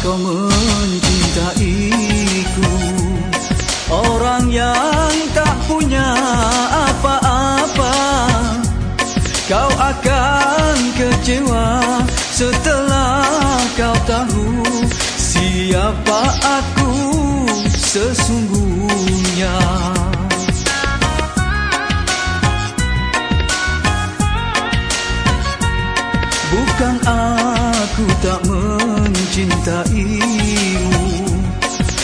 kau mencintaiku? Orang yang tak punya apa-apa Kau akan kecewa setelah kau tahu Siapa aku sesungguhnya. Bukan aku tak mencintaimu.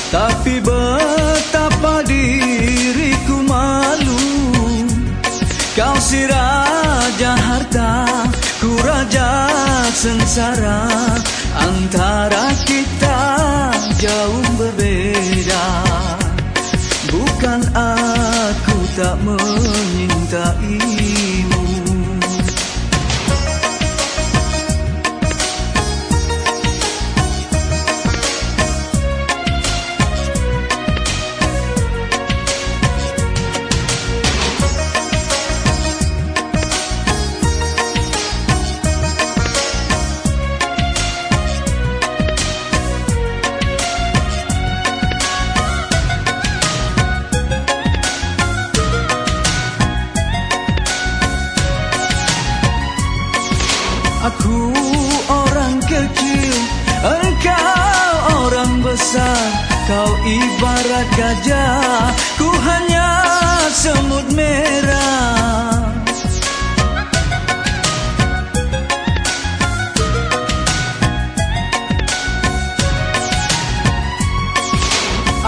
Tapi betapa diriku malu. Kau si raja harta Ku raja sengsara. Antara kita jauh berbeda. Bukan aku tak menyintaimu Aku orang kecil, engkau orang besar. Kau ibarat gajah, ku hanya semut merah.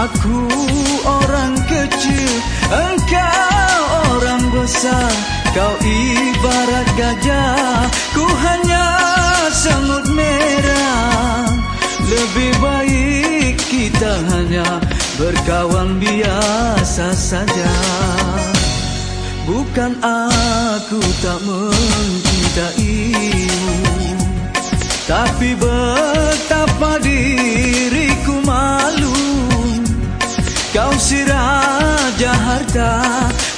Aku orang kecil, engkau berkawan biasa saja. Bukan aku tak mencintaimu Tapi betapa diriku malu. Kau si raja harta,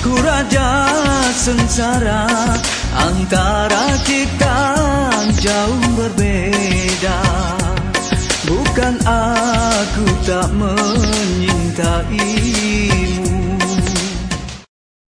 ku raja sengsara. Antara kita jauh berbeda. Bukan aku tak menyintaimu